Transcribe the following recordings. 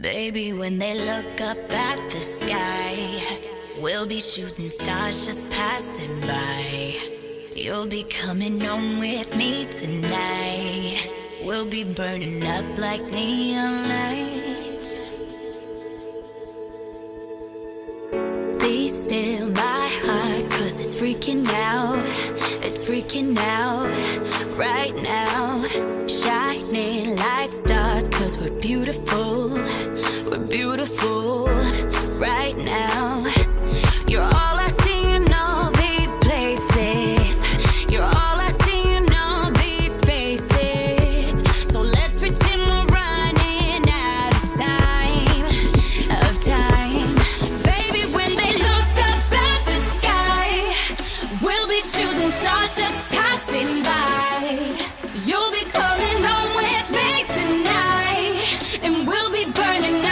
Baby, when they look up at the sky, we'll be shooting stars just passing by. You'll be coming home with me tonight. We'll be burning up like neon lights. Be still, my heart, cause it's freaking out. It's freaking out right now. Beautiful right now. You're all I see in all these places. You're all I see in all these faces. So let's pretend we're running out of time. Of time. Baby, when they look up at the sky, we'll be shooting stars just passing by. You'll be coming home with me tonight, and we'll be burning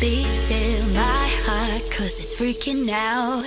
Be still, my heart, cause it's freaking out.